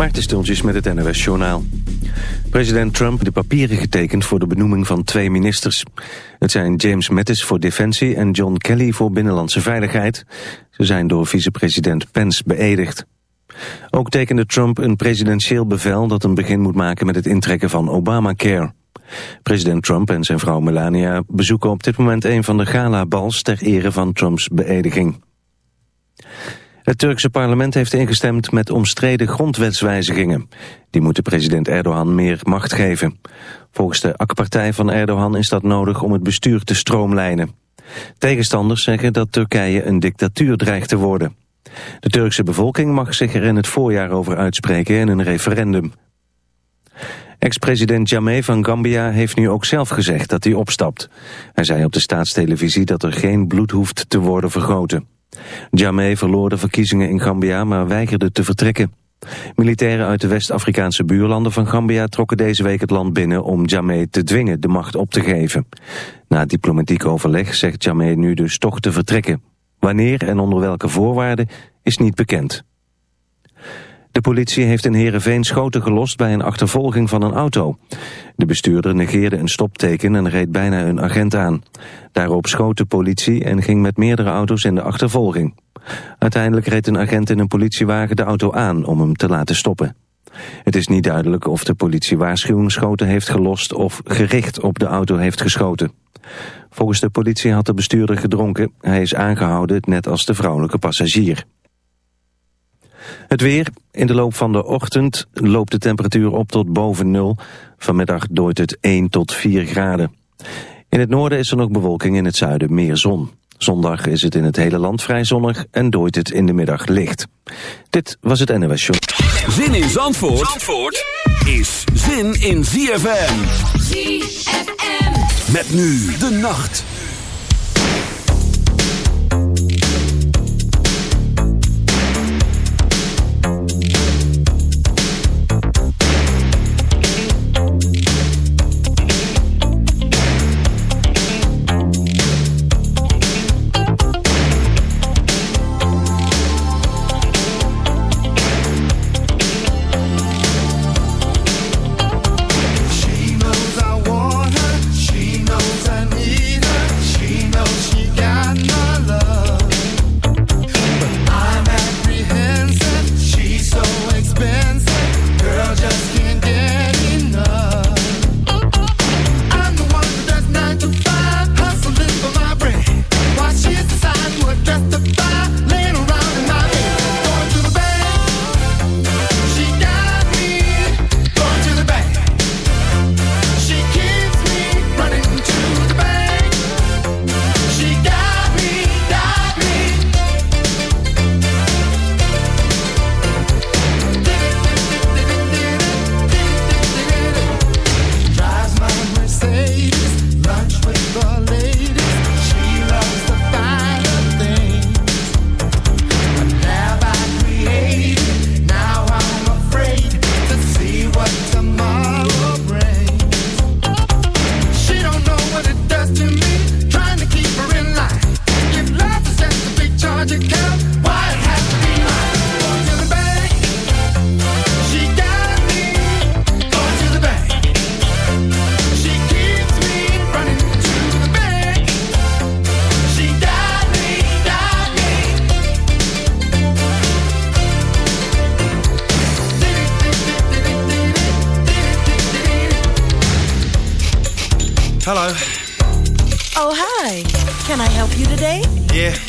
Maarten Stultjes met het NOS Journaal. President Trump de papieren getekend voor de benoeming van twee ministers. Het zijn James Mattis voor Defensie en John Kelly voor Binnenlandse Veiligheid. Ze zijn door vicepresident Pence beëdigd. Ook tekende Trump een presidentieel bevel dat een begin moet maken met het intrekken van Obamacare. President Trump en zijn vrouw Melania bezoeken op dit moment een van de gala-bals ter ere van Trumps beëdiging. Het Turkse parlement heeft ingestemd met omstreden grondwetswijzigingen. Die moeten president Erdogan meer macht geven. Volgens de AK-partij van Erdogan is dat nodig om het bestuur te stroomlijnen. Tegenstanders zeggen dat Turkije een dictatuur dreigt te worden. De Turkse bevolking mag zich er in het voorjaar over uitspreken in een referendum. Ex-president Jammeh van Gambia heeft nu ook zelf gezegd dat hij opstapt. Hij zei op de staatstelevisie dat er geen bloed hoeft te worden vergoten. Jammeh verloor de verkiezingen in Gambia, maar weigerde te vertrekken. Militairen uit de West-Afrikaanse buurlanden van Gambia trokken deze week het land binnen om Jammeh te dwingen de macht op te geven. Na diplomatiek overleg zegt Jammeh nu dus toch te vertrekken. Wanneer en onder welke voorwaarden is niet bekend. De politie heeft in Heerenveen schoten gelost bij een achtervolging van een auto. De bestuurder negeerde een stopteken en reed bijna een agent aan. Daarop schoot de politie en ging met meerdere auto's in de achtervolging. Uiteindelijk reed een agent in een politiewagen de auto aan om hem te laten stoppen. Het is niet duidelijk of de politie waarschuwingsschoten heeft gelost of gericht op de auto heeft geschoten. Volgens de politie had de bestuurder gedronken. Hij is aangehouden, net als de vrouwelijke passagier. Het weer. In de loop van de ochtend loopt de temperatuur op tot boven nul. Vanmiddag dooit het 1 tot 4 graden. In het noorden is er nog bewolking, in het zuiden meer zon. Zondag is het in het hele land vrij zonnig en dooit het in de middag licht. Dit was het NOS Show. Zin in Zandvoort, Zandvoort is zin in ZFM. ZFM. Met nu de nacht.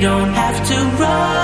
don't have to rush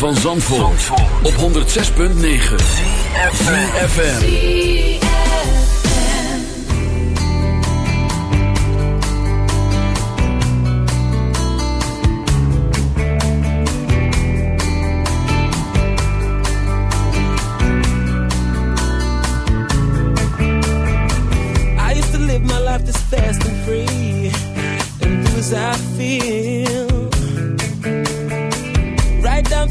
van Zandvoort, Zandvoort. op 106.9 CFFM I used to live my life this fast and free. And do as I feel.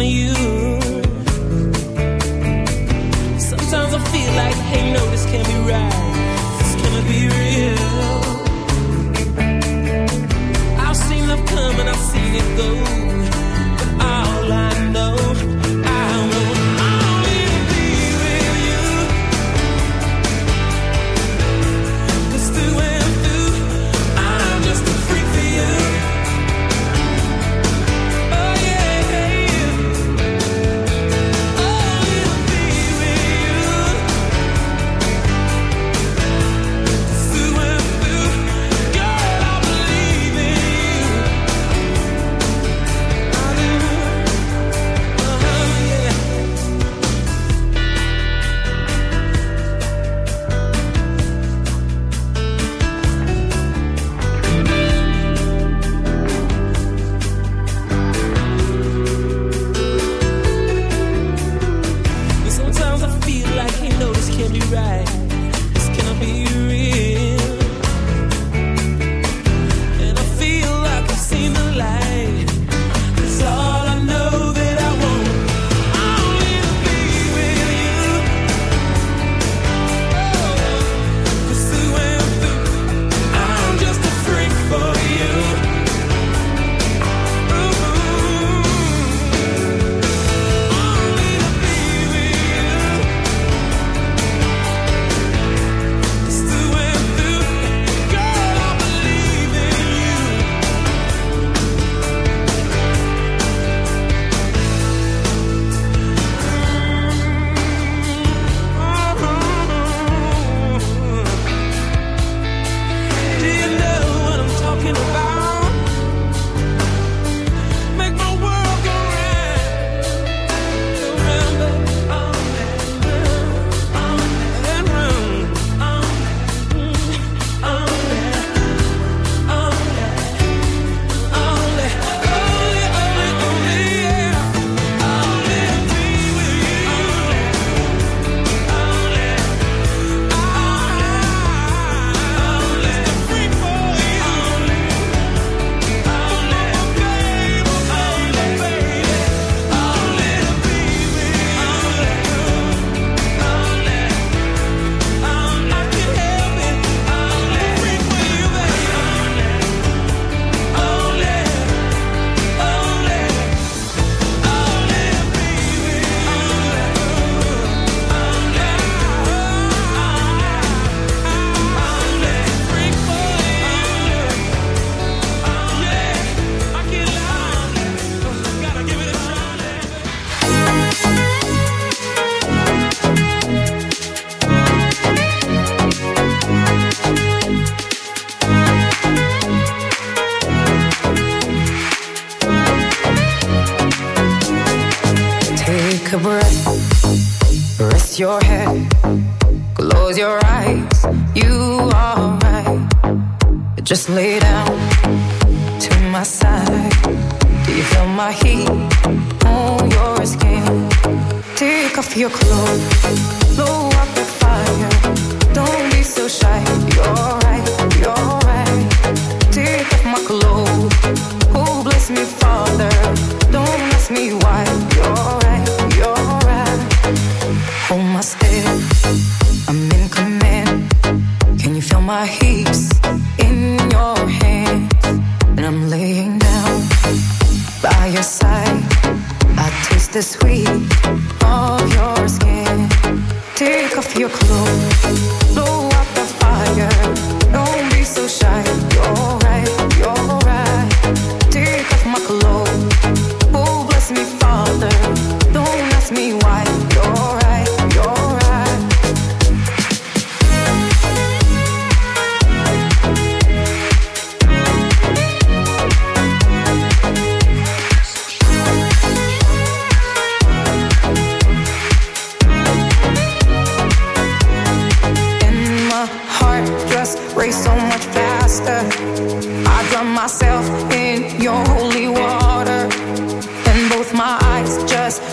on you.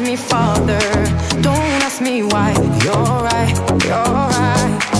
ask me, Father. Don't ask me why. You're right, you're right.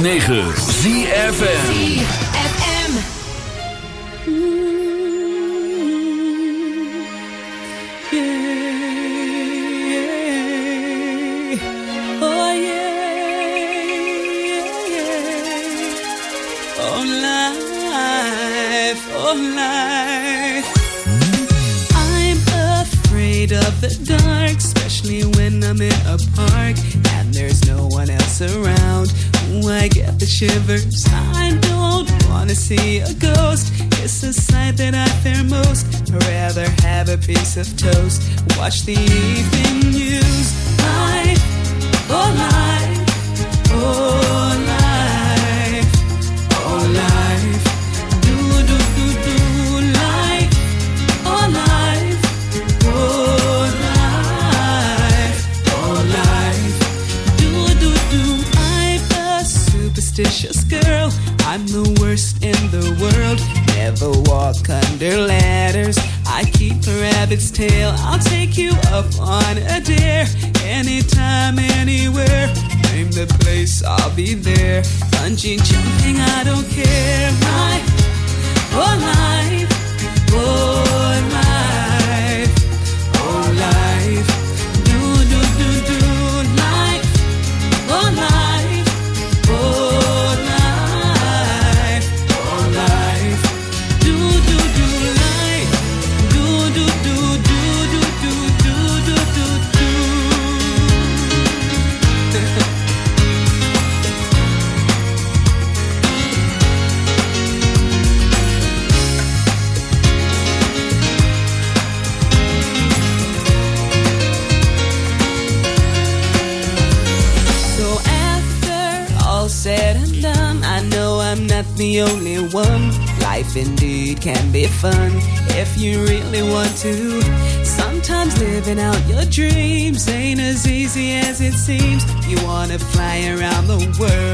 106.9 ZFN Living out your dreams ain't as easy as it seems. You wanna fly around the world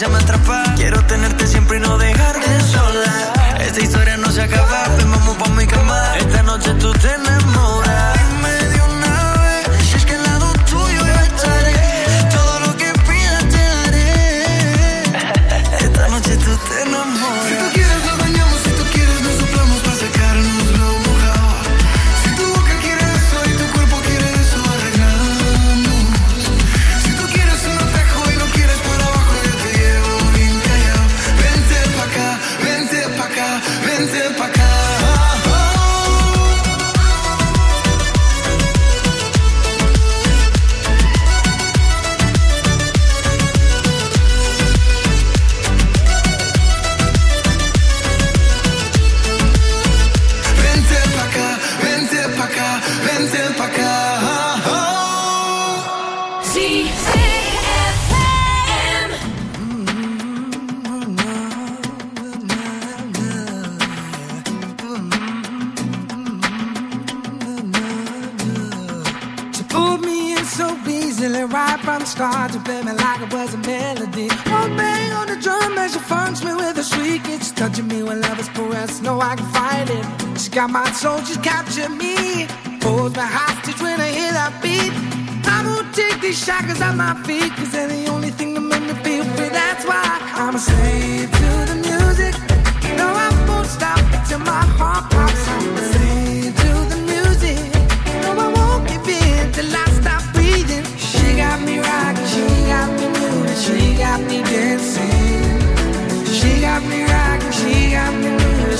já me atrapalha.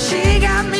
She got me